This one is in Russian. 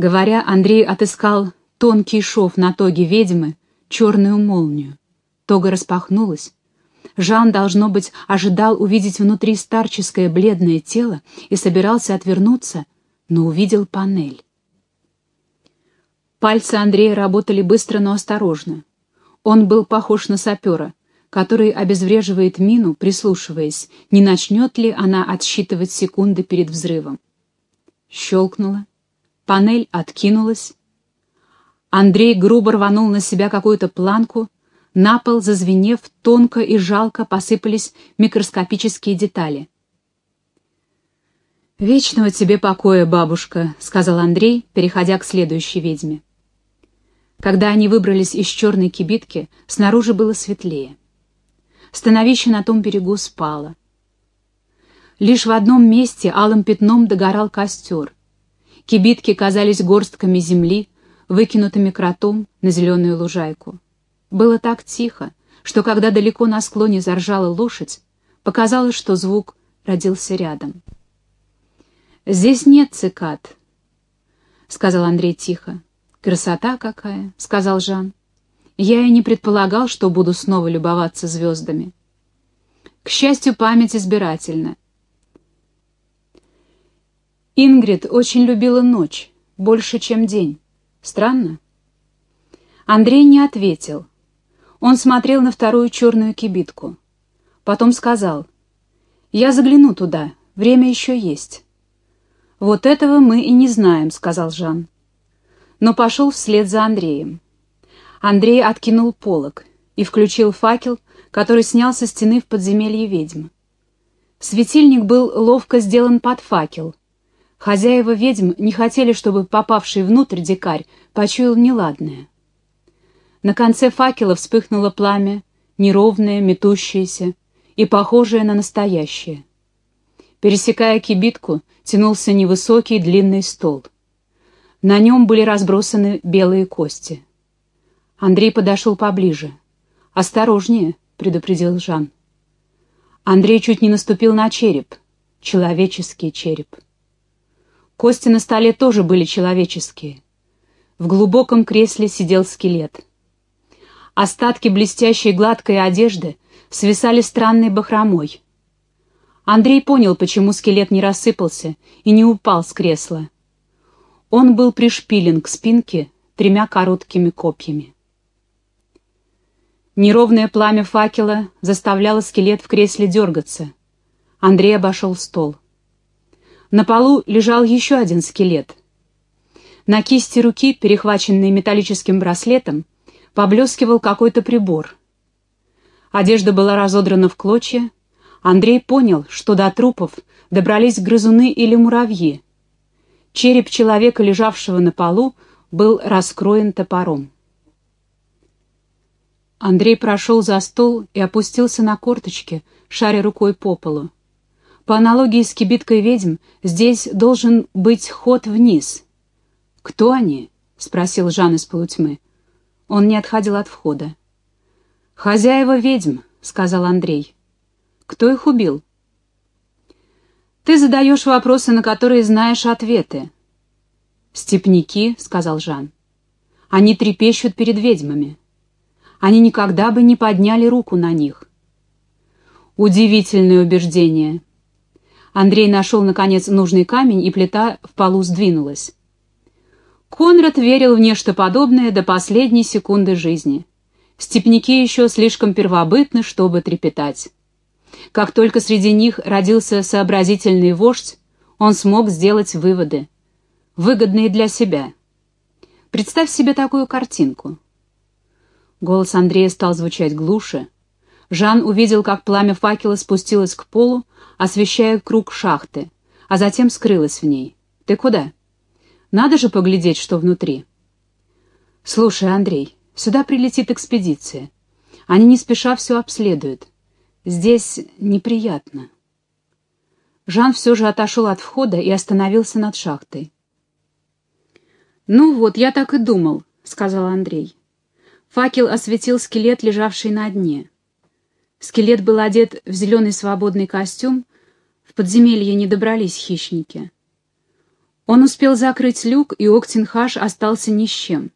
Говоря, Андрей отыскал тонкий шов на тоге ведьмы, черную молнию. Тога распахнулась. Жан, должно быть, ожидал увидеть внутри старческое бледное тело и собирался отвернуться, но увидел панель. Пальцы Андрея работали быстро, но осторожно. Он был похож на сапера, который обезвреживает мину, прислушиваясь, не начнет ли она отсчитывать секунды перед взрывом. Щелкнуло. Панель откинулась. Андрей грубо рванул на себя какую-то планку. На пол, зазвенев, тонко и жалко посыпались микроскопические детали. «Вечного тебе покоя, бабушка», — сказал Андрей, переходя к следующей ведьме. Когда они выбрались из черной кибитки, снаружи было светлее. Становище на том берегу спало. Лишь в одном месте алым пятном догорал костер. Кибитки казались горстками земли, выкинутыми кротом на зеленую лужайку. Было так тихо, что когда далеко на склоне заржала лошадь, показалось, что звук родился рядом. «Здесь нет цикад», — сказал Андрей тихо. «Красота какая!» — сказал Жан. «Я и не предполагал, что буду снова любоваться звездами». К счастью, память избирательна. Ингрид очень любила ночь, больше, чем день. Странно? Андрей не ответил. Он смотрел на вторую черную кибитку. Потом сказал, «Я загляну туда, время еще есть». «Вот этого мы и не знаем», — сказал Жан но пошел вслед за Андреем. Андрей откинул полог и включил факел, который снял со стены в подземелье ведьм. Светильник был ловко сделан под факел. Хозяева ведьм не хотели, чтобы попавший внутрь дикарь почуял неладное. На конце факела вспыхнуло пламя, неровное, метущееся и похожее на настоящее. Пересекая кибитку, тянулся невысокий длинный стол — на нем были разбросаны белые кости. Андрей подошел поближе. «Осторожнее», — предупредил Жан. Андрей чуть не наступил на череп. Человеческий череп. Кости на столе тоже были человеческие. В глубоком кресле сидел скелет. Остатки блестящей гладкой одежды свисали странной бахромой. Андрей понял, почему скелет не рассыпался и не упал с кресла. Он был пришпилен к спинке тремя короткими копьями. Неровное пламя факела заставляло скелет в кресле дергаться. Андрей обошел стол. На полу лежал еще один скелет. На кисти руки, перехваченной металлическим браслетом, поблескивал какой-то прибор. Одежда была разодрана в клочья. Андрей понял, что до трупов добрались грызуны или муравьи, Череп человека, лежавшего на полу, был раскроен топором. Андрей прошел за стол и опустился на корточки, шаря рукой по полу. По аналогии с кибиткой ведьм, здесь должен быть ход вниз. «Кто они?» — спросил Жан из полутьмы. Он не отходил от входа. «Хозяева ведьм», — сказал Андрей. «Кто их убил?» Ты задаешь вопросы, на которые знаешь ответы. «Степняки», — сказал Жан. «Они трепещут перед ведьмами. Они никогда бы не подняли руку на них». Удивительное убеждение. Андрей нашел, наконец, нужный камень, и плита в полу сдвинулась. Конрад верил в нечто подобное до последней секунды жизни. Степняки еще слишком первобытны, чтобы трепетать. Как только среди них родился сообразительный вождь, он смог сделать выводы, выгодные для себя. Представь себе такую картинку. Голос Андрея стал звучать глуше. Жан увидел, как пламя факела спустилось к полу, освещая круг шахты, а затем скрылось в ней. «Ты куда?» «Надо же поглядеть, что внутри». «Слушай, Андрей, сюда прилетит экспедиция. Они не спеша все обследуют. Здесь неприятно. Жан все же отошел от входа и остановился над шахтой. «Ну вот, я так и думал», — сказал Андрей. Факел осветил скелет, лежавший на дне. Скелет был одет в зеленый свободный костюм, в подземелье не добрались хищники. Он успел закрыть люк, и Октенхаш остался ни с чем.